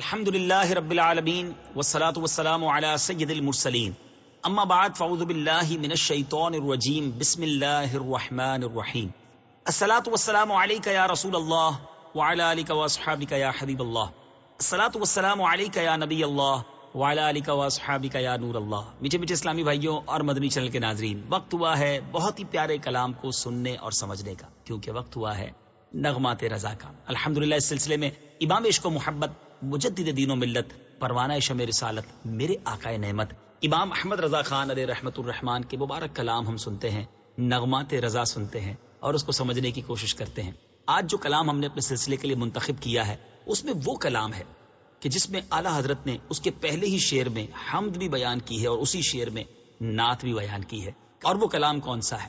الحمد لله رب العالمين والصلاة والسلام على سيد المرسلين اما بعد، فاعوذ بالله من الشيطان الرجيم بسم الله الرحمن الرحيم الصلاة والسلام عليك يا رسول الله وعلى آلك واصحابك يا حبيب الله الصلاة والسلام عليك يا نبي الله وعلى آلك واصحابك يا نور الله میٹھے میٹھے اسلامی بھائیوں اور مدنی چینل کے ناظرین، وقت ہوا ہے بہت ہی پیارے کلام کو سننے اور سمجھنے کا، کیونکہ وقت ہوا ہے نغمات رضا کا۔ الحمدللہ اس سلسلے میں امام عشق و محبت مجدد دین و ملت، پروانہ شم رسالت، میرے آقائے نعمت۔ امام احمد رضا خان علیہ رحمت الرحمان کے مبارک کلام ہم سنتے ہیں، نغمات رضا سنتے ہیں اور اس کو سمجھنے کی کوشش کرتے ہیں۔ آج جو کلام ہم نے اپنے سلسلے کے لیے منتخب کیا ہے، اس میں وہ کلام ہے کہ جس میں اعلیٰ حضرت نے اس کے پہلے ہی شعر میں حمد بھی بیان کی ہے اور اسی شعر میں نعت بھی بیان کی ہے۔ اور وہ کلام کون سا ہے؟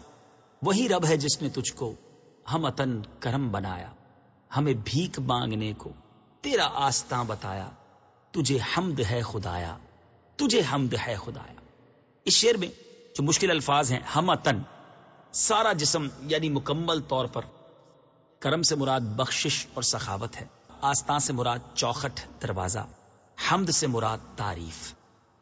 وہی رب ہے جس نے تجھ کو ہم اتن کرم بنایا، ہمیں بھیک مانگنے کو تیرا آستاں بتایا، تجھے حمد ہے خدایا، تجھے حمد ہے خدایا۔ اس شعر میں جو مشکل الفاظ ہیں ہم اتن سارا جسم یعنی مکمل طور پر کرم سے مراد بخشش اور سخاوت ہے۔ آستان سے مراد چوکھٹ دروازہ، حمد سے مراد تعریف۔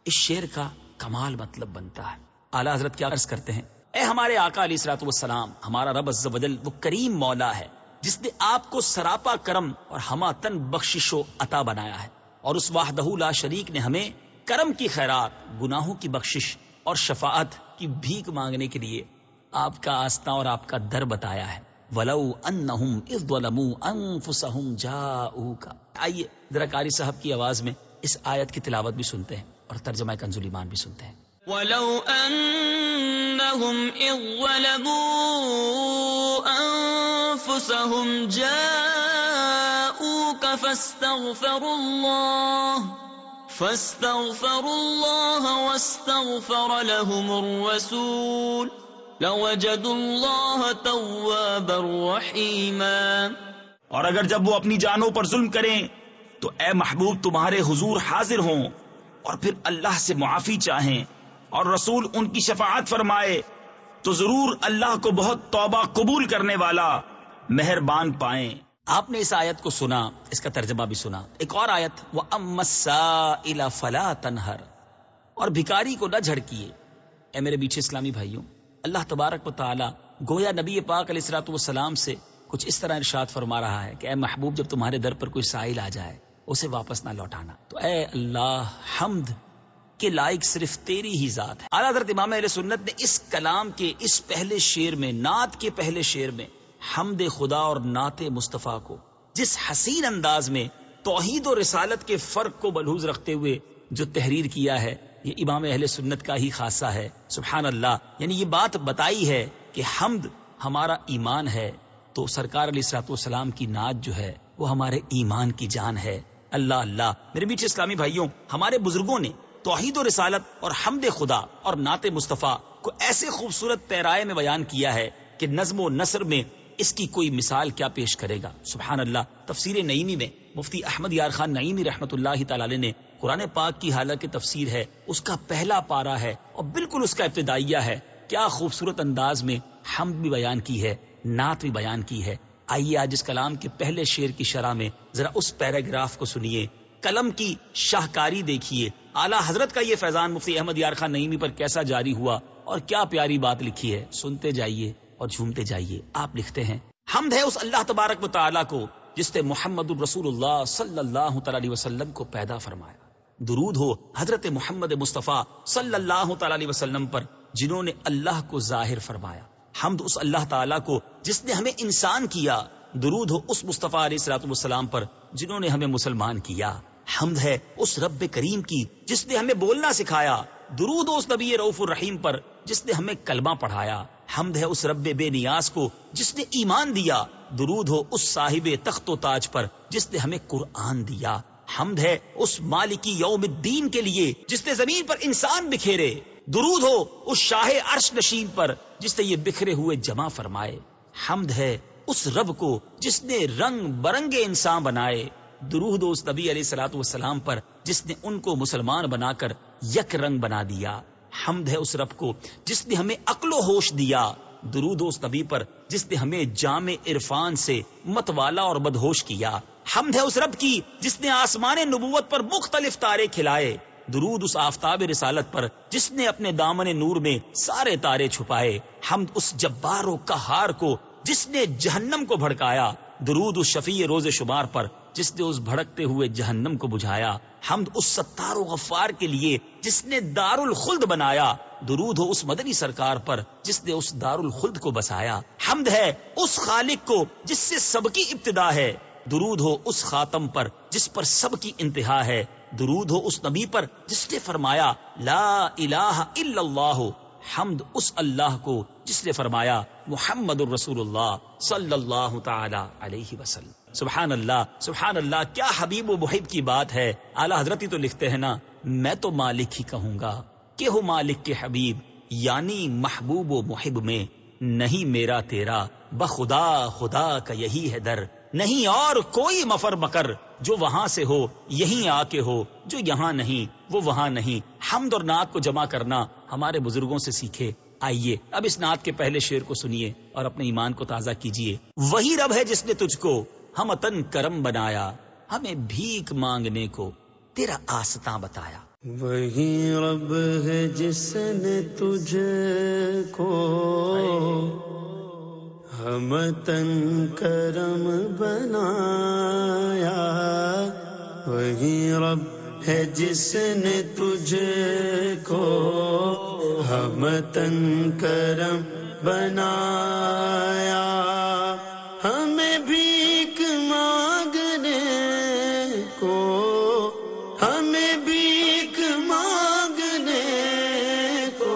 اس شعر کا کمال مطلب بنتا ہے۔ اعلی حضرت کیا عرض کرتے ہیں؟ اے ہمارے آقا علی سلاۃ والسلام، ہمارا رب عز و جل، وہ کریم مولا ہے۔ جس نے آپ کو سراپا کرم اور ہما تن بخشش و عطا بنایا ہے۔ اور اس واحدہ لا شریک نے ہمیں کرم کی خیرات، گناہوں کی بخشش اور شفاعت کی بھیک مانگنے کے لیے آپ کا آستہ اور آپ کا در بتایا ہے۔ ولو انہم اذ ظلموا انفسہم جاؤکا آئیے، ذرا قاری صاحب کی آواز میں اس آیت کی تلاوت بھی سنتے ہیں اور ترجمہ کنزول ایمان بھی سنتے ہیں۔ ولو انہم اذ ظلموا انفسہم جاؤکا فاستغفروا اللہ فاستغفروا اللہ واستغفر لهم الرسول. لوجدوا اللہ توابا رحیما اور اگر جب وہ اپنی جانوں پر ظلم کریں، تو اے محبوب تمہارے حضور حاضر ہوں، اور پھر اللہ سے معافی چاہیں، اور رسول ان کی شفاعت فرمائے، تو ضرور اللہ کو بہت توبہ قبول کرنے والا مہربان پائیں۔ آپ نے اس آیت کو سنا، اس کا ترجمہ بھی سنا۔ ایک اور آیت وہ امسا فلا تنہر اور بھکاری کو نہ جھڑکیے۔ اے میرے بیچے اسلامی بھائیوں، اللہ تبارک و تعالی گویا نبی پاک علیہ السلاۃ والسلام سے کچھ اس طرح ارشاد فرما رہا ہے کہ اے محبوب، جب تمہارے در پر کوئی سائل آ جائے، اسے واپس نہ لوٹانا۔ تو اے اللہ، حمد کے لائق صرف تیری ہی ذات ہے۔ اعلیٰ حضرت امام علیہ سنت نے اس کلام کے اس پہلے شیر میں، نعت کے پہلے شیر میں حمد خدا اور نعت مصطفیٰ کو۔ جس حسین انداز میں توحید و رسالت کے فرق کو بلوز رکھتے ہوئے جو تحریر کیا ہے، یہ امام اہل سنت کا ہی خاصہ ہے۔ سبحان اللہ یعنی یہ بات بتائی ہے کہ حمد ہمارا ایمان ہے۔ تو سرکار علیہ السلاط والسلام کی نعت جو ہے، وہ ہمارے ایمان کی جان ہے۔ اللہ اللہ۔ میرے بیچ اسلامی بھائیوں، ہمارے بزرگوں نے توحید و رسالت اور حمد خدا اور نعت مصطفیٰ کو ایسے خوبصورت پیرائے میں بیان کیا ہے کہ نظم و نثر میں اس کی کوئی مثال کیا پیش کرے گا؟ سبحان اللہ، تفسیر نعیمی میں مفتی احمد یار خان نعیمی رحمت اللہ تعالی نے قرآن پاک کی حالت تفسیر ہے، اس کا پہلا پارا ہے اور بالکل اس کا ابتدائیہ ہے۔ کیا خوبصورت انداز میں حمد بھی بیان کی ہے، نعت بھی بیان کی ہے۔ آئیے آج اس کلام کے پہلے شعر کی شرح میں ذرا اس پیراگراف کو سنیے۔ قلم کی شاہکاری دیکھیے۔ اعلیٰ حضرت کا یہ فیضان مفتی احمد یار خان نعیمی پر کیسا جاری ہوا اور کیا پیاری بات لکھی ہے؟ سنتے جائیے۔ اور جھومتے جائیے۔ آپ لکھتے ہیں حمد ہے اس اللہ تبارک و تعالیٰ کو جس نے محمد الرسول اللہ صلی اللہ تعالی وسلم کو پیدا فرمایا۔ درود ہو حضرت محمد مصطفیٰ صلی اللہ تعالی وسلم پر، جنہوں نے اللہ کو ظاہر فرمایا۔ حمد اس اللہ تعالیٰ کو جس نے ہمیں انسان کیا۔ درود ہو اس مصطفیٰ علیہ السلاۃ والسلام پر، جنہوں نے ہمیں مسلمان کیا۔ حمد ہے اس رب کریم کی جس نے ہمیں بولنا سکھایا۔ درود ہو اس نبی رعف الرحیم پر، جس نے ہمیں کلمہ پڑھایا۔ حمد ہے اس رب بے نیاز کو جس نے ایمان دیا، درود ہو اس صاحب تخت و تاج پر جس نے ہمیں قرآن دیا۔ حمد ہے اس مالکی یوم الدین کے لیے جس نے زمین پر انسان بکھیرے۔ درود ہو اس شاہ عرش نشین پر جس نے یہ بکھرے ہوئے جمع فرمائے۔ حمد ہے اس رب کو جس نے رنگ برنگے انسان بنائے۔ درود اس نبی علیہ سلاۃ والسلام پر جس نے ان کو مسلمان بنا کر یک رنگ بنا دیا۔ حمد ہے اس رب کو، جس نے ہمیں عقل و ہوش دیا، درود اس نبی پر، جس نے ہمیں جامع عرفان سے متوالا اور بدہوش کیا۔ حمد ہے اس رب کی، جس نے آسمان نبوت پر مختلف تارے کھلائے۔ درود اس آفتاب رسالت پر، جس نے اپنے دامن نور میں سارے تارے چھپائے۔ حمد اس جبار و کہار کو، جس نے جہنم کو بھڑکایا۔ درود اس شفیع روز شمار پر جس نے اس بھڑکتے ہوئے جہنم کو بجھایا، حمد اس ستار و غفار کے لیے جس نے دار الخلد بنایا، درود ہو اس مدنی سرکار پر جس نے اس دار الخلد کو بسایا۔ حمد ہے اس خالق کو جس سے سب کی ابتدا ہے۔ درود ہو اس خاتم پر جس پر سب کی انتہا ہے۔ درود ہو اس نبی پر جس نے فرمایا، لا الہ الا اللہ۔ حمد اس اللہ کو جس نے فرمایا، محمد الرسول اللہ صلی اللہ تعالی علیہ وسلم۔ سبحان اللہ سبحان اللہ، کیا حبیب و محب کی بات ہے۔ اعلی حضرت تو لکھتے ہیں نا، میں تو مالک ہی کہوں گا۔ کہ ہو مالک کے حبیب؟ یعنی محبوب و محب میں نہیں میرا تیرا، بخدا خدا کا یہی ہے در۔ نہیں اور کوئی مفر مکر۔ جو وہاں سے ہو یہیں آ کے ہو جو یہاں نہیں وہ وہاں نہیں۔ حمد اور نعت کو جمع کرنا ہمارے بزرگوں سے سیکھے۔ آئیے اب اس نعت کے پہلے شعر کو سنیے اور اپنے ایمان کو تازہ کیجیے۔ وہی رب ہے جس نے تجھ کو ہم اتن کرم بنایا ہمیں بھیک مانگنے کو تیرا آستا بتایا۔ وہی رب ہے جس نے تجھ کو ہم تن کرم بنایا۔ ہے جس نے تجھ کو ہم تن کرم بنایا۔ ہمیں بھیک مانگنے کو، ہمیں بھیک مانگنے کو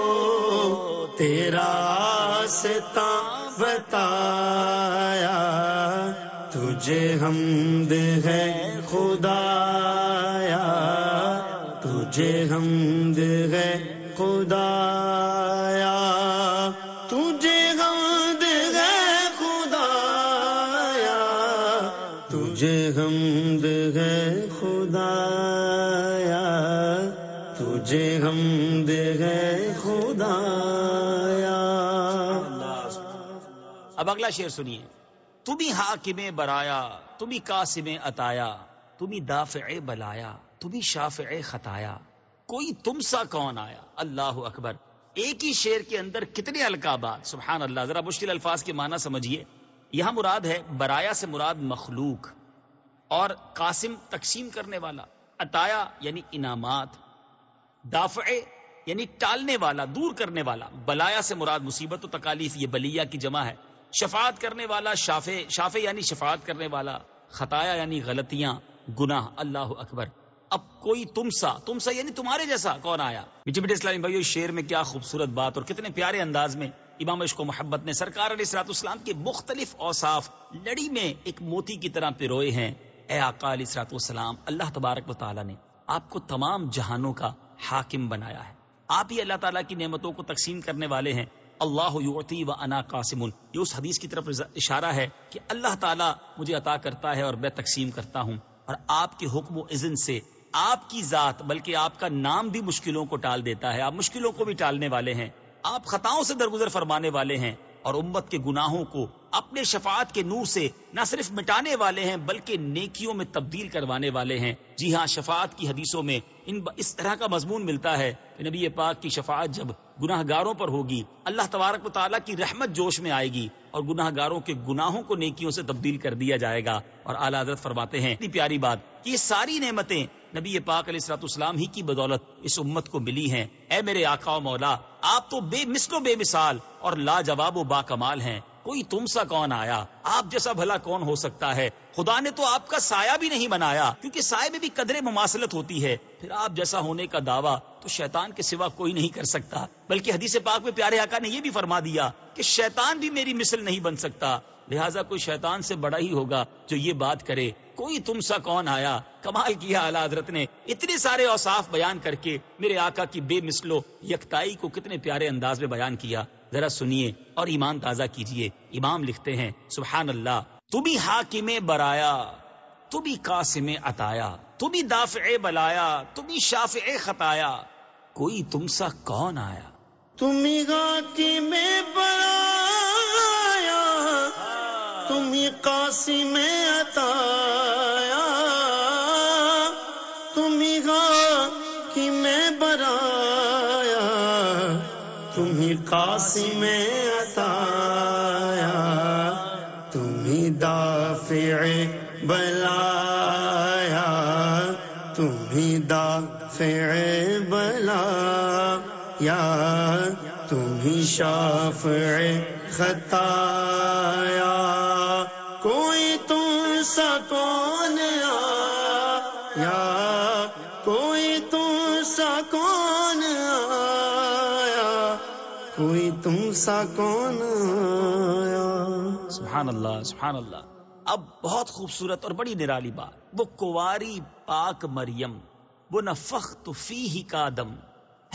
تیرا ستا بتایا۔ تجھے حمد ہے خدایا تجھے حمد ہے خدایا، تجھے حمد ہے خدایا، تجھے حمد ہے خدایا، تجھے حمد ہے خدایا۔ اب اگلا شعر سنیے۔ تمہیں حاکم برایا تمہیں قاسم اتایا تمہیں دافع بلایا۔ تمہیں شافع خطایا کوئی تم سا کون آیا؟ اللہ اکبر۔ ایک ہی شعر کے اندر کتنے القابات؟ سبحان اللہ، ذرا مشکل الفاظ کے معنی سمجھیے۔ یہاں مراد ہے برایا سے مراد مخلوق اور قاسم تقسیم کرنے والا اتایا یعنی انعامات، دافع یعنی ٹالنے والا، دور کرنے والا۔ بلایا سے مراد مصیبت و تکالیف، یہ بلیا کی جمع ہے۔ شفاعت کرنے والا، شافع شافع یعنی شفاعت کرنے والا، خطایا یعنی غلطیاں، گناہ۔ اللہ اکبر۔ اب کوئی تم سا تم سا یعنی تمہارے جیسا، کون آیا؟ میٹھے میٹھے اسلامی بھائی شیر میں کیا خوبصورت بات اور کتنے پیارے انداز میں امام عشق و محبت نے سرکار علیہ اسرات اسلام کے مختلف اوصاف لڑی میں ایک موتی کی طرح پیروئے ہیں۔ اے آقا علیہ اسرات والسلام، اللہ تبارک و تعالیٰ نے آپ کو تمام جہانوں کا حاکم بنایا ہے۔ آپ ہی اللہ تعالیٰ کی نعمتوں کو تقسیم کرنے والے ہیں۔ اللہ یعطی و انا قاسم۔ یہ اس حدیث کی طرف اشارہ ہے کہ اللہ تعالیٰ مجھے عطا کرتا ہے اور میں تقسیم کرتا ہوں اور آپ کے حکم و اذن سے آپ کی ذات بلکہ آپ کا نام بھی مشکلوں کو ٹال دیتا ہے، آپ مشکلوں کو بھی ٹالنے والے ہیں۔ آپ خطاؤں سے درگزر فرمانے والے ہیں اور امت کے گناہوں کو اپنے شفاعت کے نور سے نہ صرف مٹانے والے ہیں، بلکہ نیکیوں میں تبدیل کروانے والے ہیں۔ جی ہاں شفاعت کی حدیثوں میں ان اس طرح کا مضمون ملتا ہے کہ نبی پاک کی شفاعت جب گناہ گاروں پر ہوگی، اللہ تبارک و تعالیٰ کی رحمت جوش میں آئے گی اور گناہ گاروں کے گناہوں کو نیکیوں سے تبدیل کر دیا جائے گا۔ اور اعلیٰ حضرت فرماتے ہیں، اتنی پیاری بات کہ یہ ساری نعمتیں نبی پاک علیہ السلاط اسلام ہی کی بدولت اس امت کو ملی ہیں۔ اے میرے آقا و مولا، آپ تو بے مثل و بے مثال اور لاجواب و با کمال ہیں۔ کوئی تم سا کون آیا؟ آپ جیسا بھلا کون ہو سکتا ہے؟ خدا نے تو آپ کا سایہ بھی نہیں بنایا، کیونکہ سائے میں بھی قدرے مماثلت ہوتی ہے۔ پھر آپ جیسا ہونے کا دعویٰ تو شیطان کے سوا کوئی نہیں کر سکتا۔ بلکہ حدیث پاک میں پیارے آقا نے یہ بھی فرما دیا کہ شیطان بھی میری مثل نہیں بن سکتا۔ لہٰذا کوئی شیطان سے بڑا ہی ہوگا جو یہ بات کرے، کوئی تم سا کون آیا؟ کمال کیا اعلیٰ حضرت نے اتنے سارے اوصاف بیان کر کے میرے آقا کی بے مثلو یکتائی کو کتنے پیارے انداز میں بیان کیا۔ ذرا سنیے اور ایمان تازہ کیجیے امام لکھتے ہیں، سبحان اللہ، تو بھی حاکم برایا، تو بھی قاسم اتایا تو بھی دافع بلایا، تو بھی شافع خطایا۔ کوئی تم سا کون آیا؟ تم حاکم برایا۔ تم قاسم عطایا تمہیں گا کہ میں برایا تمہیں قاسم میں عطایا تمہیں دافع بلایا تمہیں دافع بلا، یا تمہیں شافع خطایا۔ سا کون آیا کوئی تم سا کون آیا کوئی تم سا کون آیا سبحان اللہ سبحان اللہ۔ اب بہت خوبصورت اور بڑی نرالی بات۔ وہ کواری پاک مریم، وہ نفخت فی ہی کا دم۔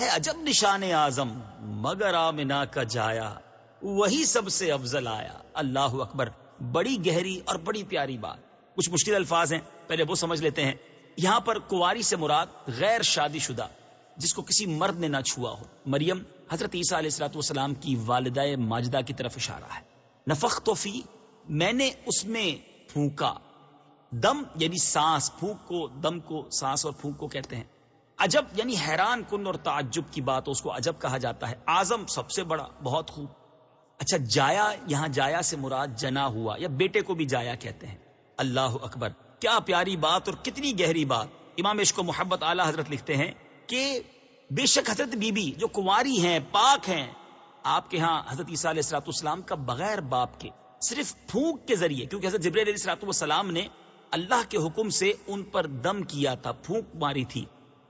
ہے عجب نشان اعظم، مگر آمنا کا جایا۔ وہی سب سے افضل آیا۔ اللہ اکبر، بڑی گہری اور بڑی پیاری بات۔ کچھ مشکل الفاظ ہیں، پہلے وہ سمجھ لیتے ہیں۔ یہاں پر کواری سے مراد غیر شادی شدہ، جس کو کسی مرد نے نہ چھوا ہو۔ مریم حضرت عیسیٰ علیہ السلاۃ والسلام کی والدہ ماجدہ کی طرف اشارہ ہے۔ نفق توفی میں نے اس میں پھونکا۔ دم یعنی سانس، پھونک کو، دم کو، سانس اور پھونک کو کہتے ہیں۔ عجب یعنی حیران کن اور تعجب کی بات اس کو عجب کہا جاتا ہے۔ آزم سب سے بڑا، بہت خوب۔ اچھا جایا، یہاں جایا سے مراد جنا ہوا یا بیٹے کو بھی جایا کہتے ہیں۔ اللہ اکبر۔ کیا پیاری بات اور کتنی گہری بات۔ امام عشق و محبت اعلی حضرت لکھتے ہیں کہ بے شک حضرت بی بی جو کنواری ہیں، پاک ہیں، آپ کے ہاں حضرت عیسیٰ علیہ السلاۃ والسلام کا بغیر باپ کے، صرف پھونک کے ذریعے، کیونکہ حضرت جبریل علیہ السلاۃ والسلام نے اللہ کے حکم سے ان پر دم کیا تھا، پھونک ماری تھی۔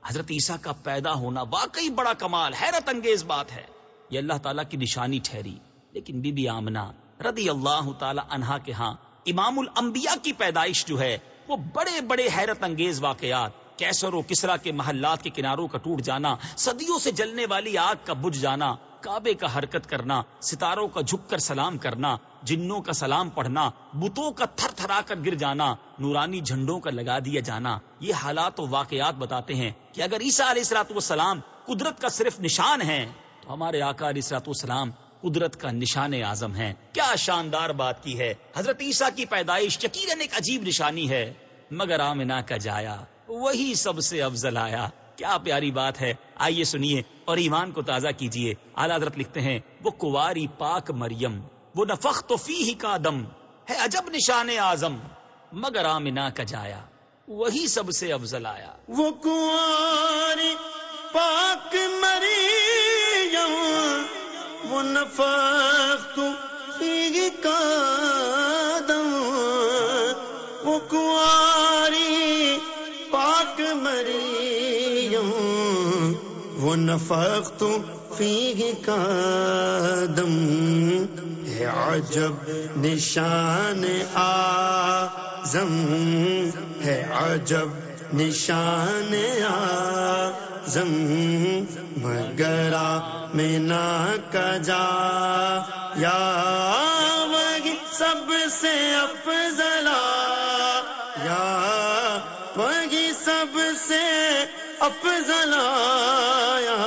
حضرت عیسیٰ کا پیدا ہونا واقعی بڑا کمال، حیرت انگیز بات ہے۔ یہ اللہ تعالیٰ کی نشانی ٹھہری۔ لیکن بی بی آمنا رضی اللہ تعالی عنہا کے ہاں امام الانبیاء کی پیدائش جو ہے، وہ بڑے بڑے حیرت انگیز واقعات۔ کیسر و کسرا کے محلات کے کناروں کا ٹوٹ جانا، صدیوں سے جلنے والی آگ کا بجھ جانا، کعبے کا حرکت کرنا، ستاروں کا جھک کر سلام کرنا، جنوں کا سلام پڑھنا، بتوں کا تھر تھرا کر گر جانا، نورانی جھنڈوں کا لگا دیا جانا۔ یہ حالات و واقعات بتاتے ہیں کہ اگر عیسیٰ علیہ السلاط والسلام قدرت کا صرف نشان ہے، تو ہمارے آقا علیہ السلاط والسلام قدرت کا نشان اعظم ہے کیا شاندار بات کی ہے۔ حضرت عیسیٰ کی پیدائش یقیناً ایک عجیب نشانی ہے۔ مگر آمنا کا جایا۔ وہی سب سے افضل آیا۔ کیا پیاری بات ہے۔ آئیے سنیے اور ایمان کو تازہ کیجیے۔ اعلی حضرت لکھتے ہیں، وہ کواری پاک مریم، وہ نفخ تو فی ہی کا دم ہے عجب نشان اعظم۔ مگر آمنا کا جایا۔ وہی سب سے افضل آیا۔ وہ کنواری پاک نفخت فی کا دم وہ کنواری پاک مریم، وہ نفخت فی کا ہے عجب نشان آزم ہے عجب نشان آزم مگرا میں نہ کجا یا وہی سب سے افضل، یا وہی سب سے افضل آیا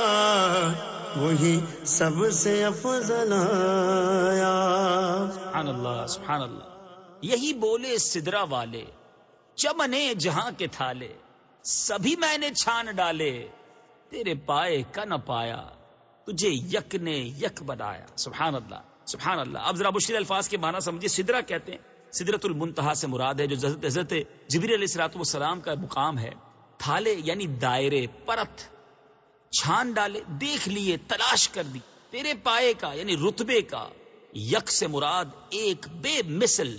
وہی سب سے افضل آیا سبحان اللہ سبحان اللہ۔ یہی بولے سدرا والے، چمنے جہاں کے تھالے، سبھی میں نے چھان ڈالے۔ تیرے پائے کا نہ پایا، تجھے یک نے یک بنایا۔ سبحان اللہ سبحان اللہ۔ اب ذرا مشکل الفاظ کے معنی سمجھے سدرا کہتے ہیں سدرت المنتہا سے مراد ہے جو حضرت حضرت جبیر علیہ السلاط والسلام کا مقام ہے۔ تھالے یعنی دائرے، پرت۔ چھان ڈالے، دیکھ لیے، تلاش کر دی۔ تیرے پائے کا یعنی رتبے کا، یک سے مراد ایک بے مثل۔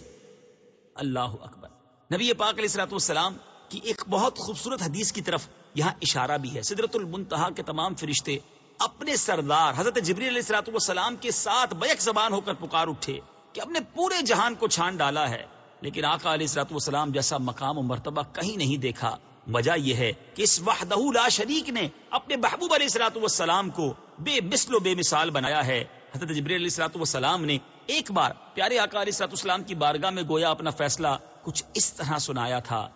اللہ اکبر۔ نبی پاک علیہ السلاط والسلام کی ایک بہت خوبصورت حدیث کی طرف یہاں اشارہ بھی ہے۔ سدرت المنتہا کے تمام فرشتے اپنے سردار حضرت جبری علیہ السلاط والسلام کے ساتھ بیک زبان ہو کر پکار اٹھے کہ اپنے پورے جہان کو چھان ڈالا ہے۔ لیکن آقا علیہ السلاط والسلام جیسا مقام و مرتبہ کہیں نہیں دیکھا۔ وجہ یہ ہے کہ اس وحدہ لا شریک نے اپنے محبوب علیہ السلاط والسلام کو بے مثل و بے مثال بنایا ہے۔ حضرت جبری علیہ السلاط والسلام نے ایک بار پیارے آقا علیہ السلاط والسلام کی بارگاہ میں گویا اپنا فیصلہ کچھ اس طرح سنایا تھا۔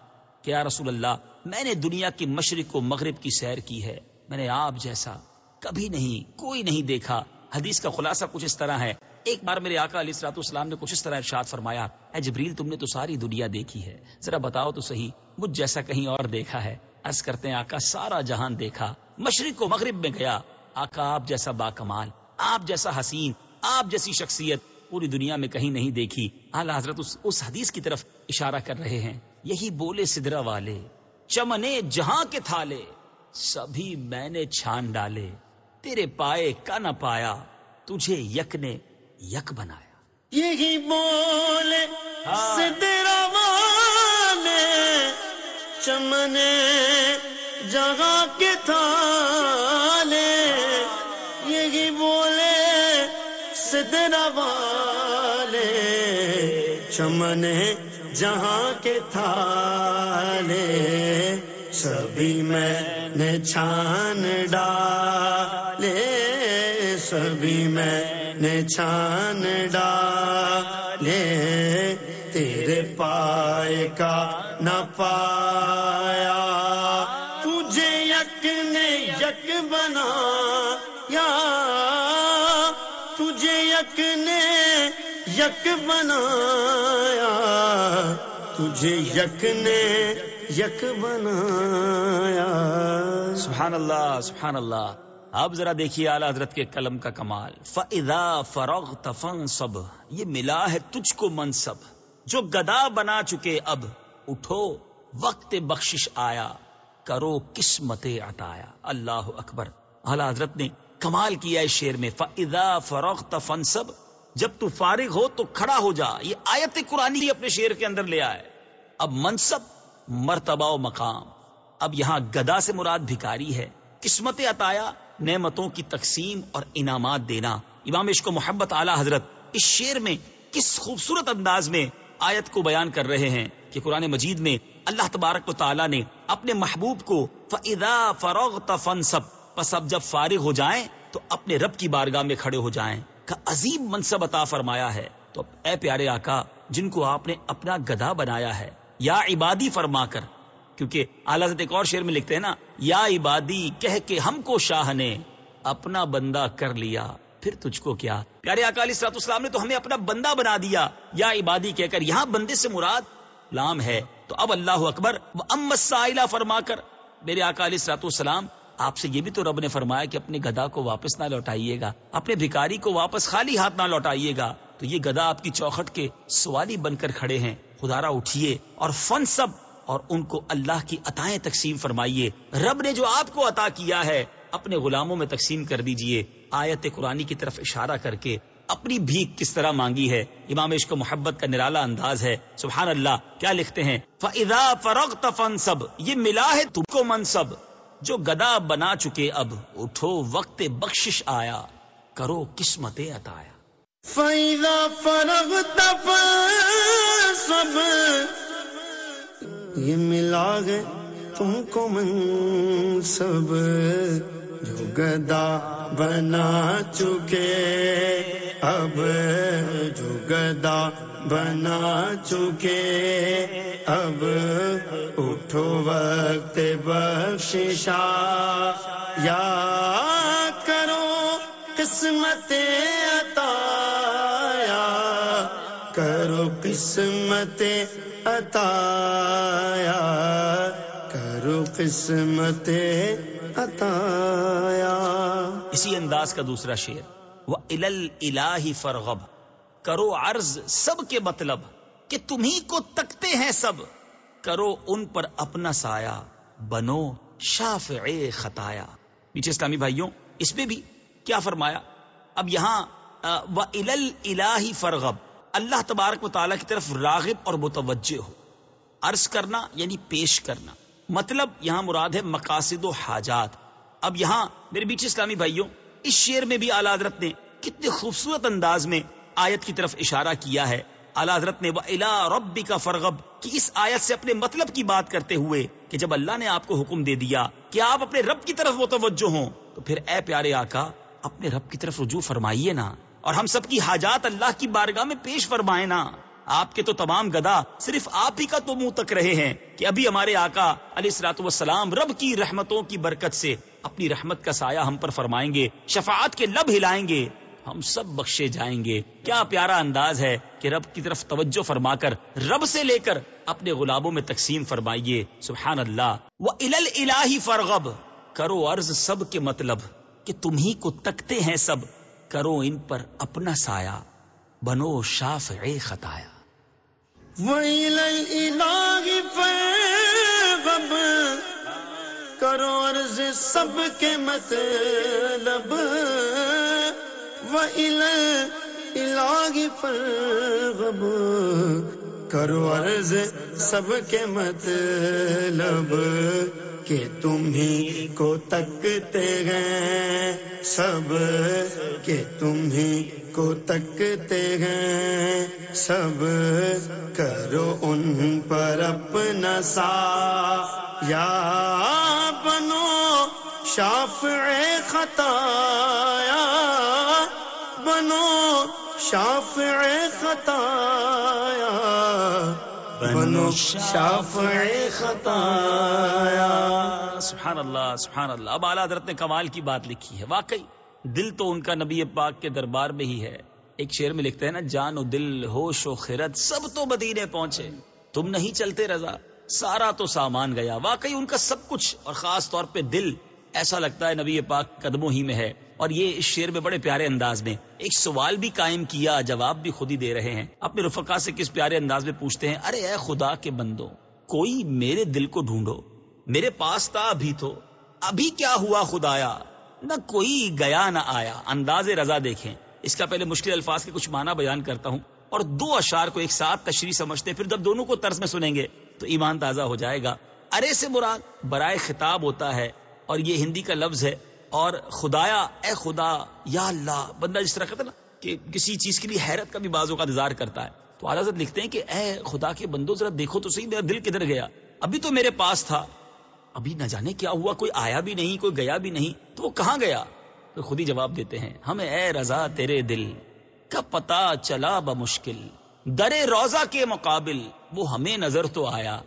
کہ یا رسول اللہ، میں نے دنیا کی مشرق و مغرب کی سیر کی ہے۔ میں نے آپ جیسا کبھی نہیں، کوئی نہیں دیکھا۔ حدیث کا خلاصہ کچھ اس طرح ہے۔ ایک بار میرے آقا علیہ السلاط والسلام نے کچھ اس طرح ارشاد فرمایا، اے جبریل، تم نے تو ساری دنیا دیکھی ہے۔ ذرا بتاؤ تو صحیح، مجھ جیسا کہیں اور دیکھا ہے۔ عرض کرتے ہیں، آقا، سارا جہان دیکھا۔ مشرق و مغرب میں گیا۔ آقا، آپ جیسا با کمال آپ جیسا حسین، آپ جیسی شخصیت۔ پوری دنیا میں کہیں نہیں دیکھی۔ اعلی حضرت اس, اس حدیث کی طرف اشارہ کر رہے ہیں۔ یہی بولے سدرا والے چمنے جہاں کے تھالے سبھی میں نے چھان ڈالے تیرے پائے کا نہ پایا تجھے یک نے یک بنایا۔ یہی بولے ہاں۔ سدرا والے چمنے جگہ کے تھالے سدرا والے چمنے جہاں کے تھالے۔ سبھی میں نے چھان ڈالے، سبھی میں نے چھان ڈالے۔ تیرے پائے کا نہ پایا، تجھے یک نے یک بنا یک بنایا، تجھے یک نے یک بنایا۔ سبحان اللہ سبحان اللہ اب ذرا دیکھیے اعلی حضرت کے قلم کا کمال۔ فضا فروغ تفن سب یہ ملا ہے تجھ کو منصب۔ جو گدا بنا چکے اب، اٹھو، وقت بخشش آیا۔ کرو قسمت عطایا۔ اللہ اکبر۔ اعلی حضرت نے کمال کیا اس شیر میں۔ فضا فروغ تفن سب جب تو فارغ ہو تو کھڑا ہو جا۔ یہ آیت قرآنی اپنے شیر کے اندر لے آئے۔ اب منصب، مرتبہ و مقام۔ اب یہاں گدا سے مراد بھکاری ہے۔ قسمت عطایا، نعمتوں کی تقسیم اور انعامات دینا۔ امام عشق و محبت اعلی حضرت اس شیر میں کس خوبصورت انداز میں آیت کو بیان کر رہے ہیں کہ قرآن مجید میں اللہ تبارک و تعالیٰ نے اپنے محبوب کو فضا فروغ تفن سب پس اب جب فارغ ہو جائیں تو اپنے رب کی بارگاہ میں کھڑے ہو جائیں۔ کا عظیم منصب عطا فرمایا ہے۔ تو اے پیارے آقا، جن کو آپ نے اپنا گدا بنایا ہے، یا عبادی فرما کر، کیونکہ اعلی حضرت ایک اور شعر میں لکھتے ہیں نا، یا عبادی، کہہ کے ہم کو شاہ نے اپنا بندہ کر لیا، پھر تجھ کو کیا؟ پیارے آقا علیہ السلط اسلام نے تو ہمیں اپنا بندہ بنا دیا۔ یا عبادی کہہ کر، یہاں بندے سے مراد لام ہے۔ تو اب اللہ اکبر ام سائلہ فرما کر، میرے آقا علیہ السلط اسلام آپ سے یہ بھی تو رب نے فرمایا کہ اپنے گدا کو واپس نہ لوٹائیے گا، اپنے بھکاری کو واپس خالی ہاتھ نہ لوٹائیے گا۔ تو یہ گدا آپ کی چوکھٹ کے سوالی بن کر کھڑے ہیں۔ خدارا اٹھیے اور فن سب اور ان کو اللہ کی عطائیں تقسیم فرمائیے۔ رب نے جو آپ کو عطا کیا ہے، اپنے غلاموں میں تقسیم کر دیجیے۔ آیت قرآنی کی طرف اشارہ کر کے اپنی بھیک کس طرح مانگی ہے۔ امام عشق محبت کا نرالا انداز ہے۔ سبحان اللہ، کیا لکھتے ہیں؟ فَإِذَا فَرَغْتَ فَنْصَبْ یہ ملا ہے تم کو منصب۔ جو گدا بنا چکے اب، اٹھو وقت بخشش آیا، کرو قسمت عطایا۔ فیضا فرغ تف سب یہ ملا گئے تم کو منصب، جو گدا بنا چکے۔ اب جو گدا بنا چکے۔ اب اٹھو وقت بخششا یا کرو قسمت عطایا کرو قسمت عطایا کرو قسمت عطایا اسی انداز کا دوسرا شعر۔ وہ الل الہی فرغب کرو عرض سب کے مطلب کہ تمہیں کو تکتے ہیں سب۔ کرو ان پر اپنا سایہ، بنو شافع خطایا۔ پیچھے اسلامی بھائیوں، اس میں بھی کیا فرمایا؟ اب یہاں وہ الل فرغب اللہ تبارک و تعالیٰ کی طرف راغب اور متوجہ ہو۔ عرض کرنا یعنی پیش کرنا۔ مطلب یہاں مراد ہے مقاصد و حاجات۔ اب یہاں میرے بیچ اسلامی بھائیوں اس شعر میں بھی اعلی حضرت نے کتنے خوبصورت انداز میں آیت کی طرف اشارہ کیا ہے۔ اعلی حضرت نے وہ الا ربی کا فرغب کہ اس آیت سے اپنے مطلب کی بات کرتے ہوئے کہ جب اللہ نے آپ کو حکم دے دیا کہ آپ اپنے رب کی طرف متوجہ ہوں، تو پھر اے پیارے آقا، اپنے رب کی طرف رجوع فرمائیے نا، اور ہم سب کی حاجات اللہ کی بارگاہ میں پیش فرمائے نا۔ آپ کے تو تمام گدا صرف آپ ہی کا تو منہ تک رہے ہیں کہ ابھی ہمارے آقا علیہ السلاط وسلام رب کی رحمتوں کی برکت سے اپنی رحمت کا سایہ ہم پر فرمائیں گے، شفاعت کے لب ہلائیں گے، ہم سب بخشے جائیں گے۔ کیا پیارا انداز ہے کہ رب کی طرف توجہ فرما کر رب سے لے کر اپنے غلابوں میں تقسیم فرمائیے۔ سبحان اللہ وہ الہی فرغب کرو عرض سب کے مطلب کہ تم ہی کو تکتے ہیں سب۔ کرو ان پر اپنا سایہ۔ بنو شاف خطایا۔ وَإِلَى فرغب کرو عرض سب کے مطلب۔ الہی فرغب کرو عرض سب کے مطلب کہ تم ہی کو تکتے ہیں۔ سب کہ تم ہی کو تکتے ہیں۔ سب کرو ان پر اپنا سا۔ یا بنو شاف خطایا، بنو شاف خطایا، بنو شاف خطایا۔ سبحان اللہ سبحان اللہ اب اعلیٰ حضرت نے کمال کی بات لکھی ہے، واقعی دل تو ان کا نبی پاک کے دربار میں ہی ہے۔ ایک شعر میں لکھتے ہیں نا، جان و دل، ہوش و خیرت سب تو مدینے پہنچے۔ تم نہیں چلتے رضا، سارا تو سامان گیا۔ واقعی ان کا سب کچھ، اور خاص طور پہ دل، ایسا لگتا ہے نبی پاک قدموں ہی میں ہے۔ اور یہ اس شعر میں بڑے پیارے انداز میں، ایک سوال بھی قائم کیا، جواب بھی خود ہی دے رہے ہیں۔ اپنے رفقا سے کس پیارے انداز میں پوچھتے ہیں، ارے اے خدا کے بندو، کوئی میرے دل کو ڈھونڈو، میرے پاس تھا ابھی تو، ابھی کیا ہوا خدایا؟ نہ کوئی گیا نہ آیا۔ انداز رضا دیکھیں۔ اس کا پہلے مشکل الفاظ کے کچھ معنی بیان کرتا ہوں۔ اور دو اشار کو ایک ساتھ تشریح سمجھتے، پھر جب دونوں کو طرز میں سنیں گے، تو ایمان تازہ ہو جائے گا۔ ارے سے مراد برائے خطاب ہوتا ہے، اور یہ ہندی کا لفظ ہے۔ اور خدایا، اے خدا، یا اللہ، بندہ جس طرح کہتا نا کہ کسی چیز کے لیے حیرت کا بھی بازو کا انتظار کرتا ہے۔ تو حضرت لکھتے ہیں کہ اے خدا کے بندو، ذرا دیکھو تو صحیح، میرا دل کدھر گیا؟ ابھی تو میرے پاس تھا۔ ابھی نہ جانے کیا ہوا، کوئی آیا بھی نہیں، کوئی گیا بھی نہیں، تو وہ کہاں گیا؟ تو خود ہی جواب دیتے ہیں ہمیں اے رضا تیرے دل، کا پتا چلا بمشکل۔ درے روزہ کے مقابل وہ ہمیں نظر تو آیا،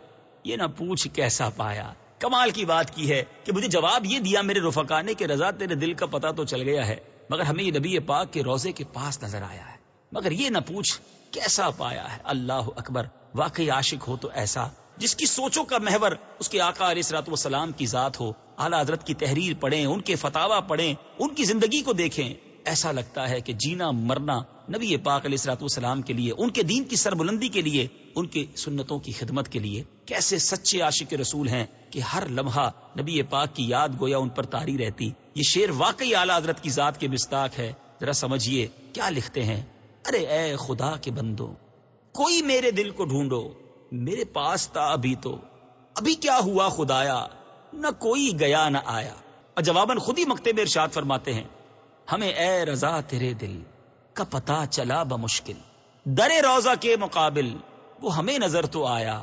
یہ نہ پوچھ کیسا پایا۔ کمال کی بات کی ہے کہ مجھے جواب یہ دیا میرے رفقا نے کہ رضا تیرے دل کا پتا تو چل گیا ہے، مگر ہمیں یہ نبی پاک کے روزے کے پاس نظر آیا ہے۔ مگر یہ نہ پوچھ کیسا پایا ہے۔ اللہ اکبر، واقعی عاشق ہو تو ایسا، جس کی سوچوں کا محور اس کے آقا علیہ سرات وسلام کی ذات ہو۔ اعلیٰ حضرت کی تحریر پڑھیں، ان کے فتوا پڑھیں، ان کی زندگی کو دیکھیں۔ ایسا لگتا ہے کہ جینا، مرنا نبی پاک علیہ السلاط والسلام کے لیے، ان کے دین کی سربلندی کے لیے، ان کے سنتوں کی خدمت کے لیے کیسے سچے عاشق رسول ہیں کہ ہر لمحہ نبی پاک کی یاد گویا ان پر تاری رہتی۔ یہ شعر واقعی اعلیٰ حضرت کی ذات کے مستاق ہے۔ ذرا سمجھیے کیا لکھتے ہیں۔ ارے اے خدا کے بندو، کوئی میرے دل کو ڈھونڈو، میرے پاس تھا ابھی تو۔ ابھی کیا ہوا خدایا؟ نہ کوئی گیا نہ آیا۔ اور جواباً خود ہی مکتے میں ارشاد فرماتے ہیں۔ ہمیں اے رضا تیرے دل کا پتا چلا بمشکل۔ در روزہ کے مقابل وہ ہمیں نظر تو آیا،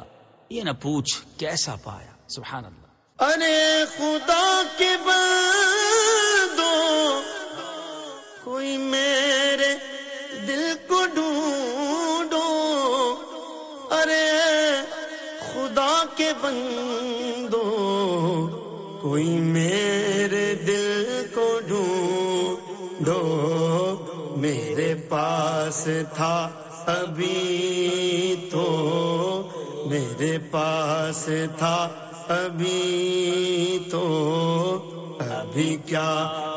یہ نہ پوچھ کیسا پایا۔ سبحان اللہ۔ ارے خدا کے بندو کوئی میرے دل کو ڈھونڈو۔ ارے خدا کے بندو کوئی میرے پاس تھا ابھی تو میرے پاس تھا ابھی تو ابھی کیا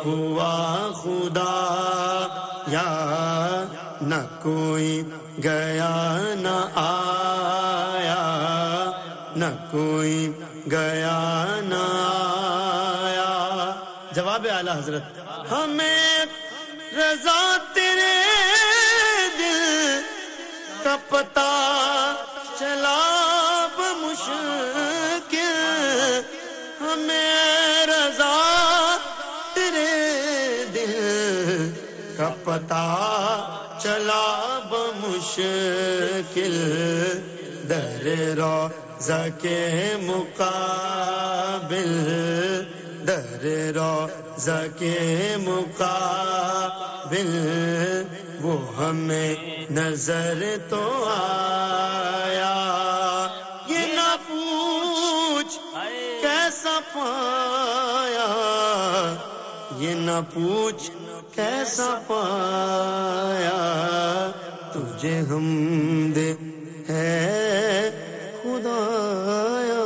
ہوا خدا یا نہ کوئی گیا نہ آیا نہ کوئی گیا نہ آیا۔ جواب اعلی حضرت، ہمیں رضا تیرے پتا چلا مشکل، ہمیں رضا تیرے دل کا پتا چلا بمشکل در روزہ کے مقابل در روزہ کے مقابل۔ وہ ہمیں نظر تو آیا۔ یہ نہ پوچھ کیسا پایا۔ یہ نہ پوچھ کیسا پایا۔ تجھے ہم دے ہے خدایا۔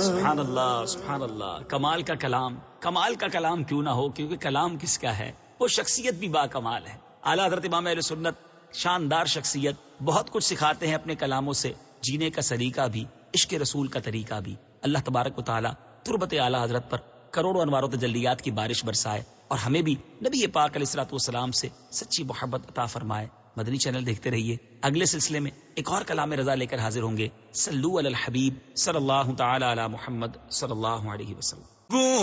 سبحان اللہ سبحان اللہ کمال کا کلام، کمال کا کلام کیوں نہ ہو؟ کیونکہ کلام کس کا ہے؟ وہ شخصیت بھی با کمال ہے۔ اعلیٰ حضرت امام علیہ سنت شاندار شخصیت، بہت کچھ سکھاتے ہیں اپنے کلاموں سے، جینے کا سلیقہ بھی، عشق رسول کا طریقہ بھی۔ اللہ تبارک و تعالیٰ تربت اعلیٰ حضرت پر کروڑوں انوار و تجلیات کی بارش برسائے اور ہمیں بھی نبی پاک علیہ السلاۃ والسلام سے سچی محبت عطا فرمائے۔ مدنی چینل دیکھتے رہیے۔ اگلے سلسلے میں ایک اور کلام رضا لے کر حاضر ہوں گے۔ سلو الحبیب صلی اللہ تعالی علی محمد صلی اللہ علیہ وسلم۔